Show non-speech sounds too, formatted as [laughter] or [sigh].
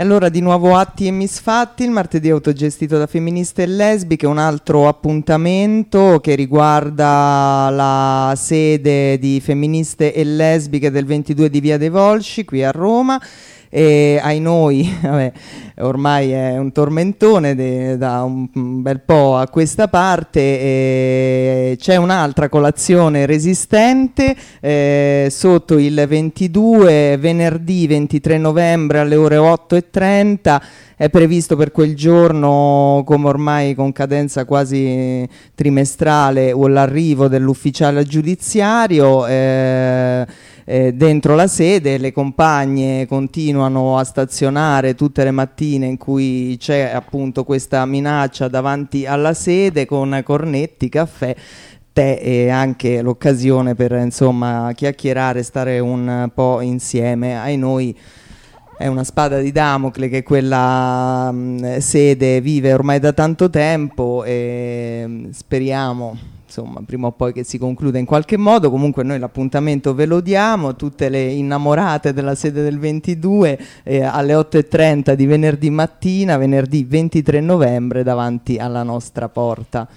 E allora di nuovo atti e misfatti, il martedì autogestito da femministe e lesbiche, un altro appuntamento che riguarda la sede di femministe e lesbiche del 22 di Via dei Volsci qui a Roma e ai noi, [laughs] vabbè, ormai è un tormentone de, da un, bel po' a questa parte, c'è un'altra colazione resistente eh, sotto il 22 venerdì 23 novembre alle ore 8.30 è previsto per quel giorno, come ormai con cadenza quasi trimestrale, l'arrivo dell'ufficiale giudiziario. Eh, eh, dentro la sede, le compagne continuano a stazionare tutte le mattine in cui c'è appunto questa minaccia davanti alla sede con cornetti, caffè tè e anche l'occasione per insomma chiacchierare, stare un po' insieme. Ai noi è una spada di Damocle che quella mh, sede vive ormai da tanto tempo e speriamo insomma, prima o poi che si concluda in qualche modo. Comunque noi l'appuntamento ve lo diamo, tutte le innamorate della sede del 22 eh, alle 8.30 di venerdì mattina, venerdì 23 novembre davanti alla nostra porta.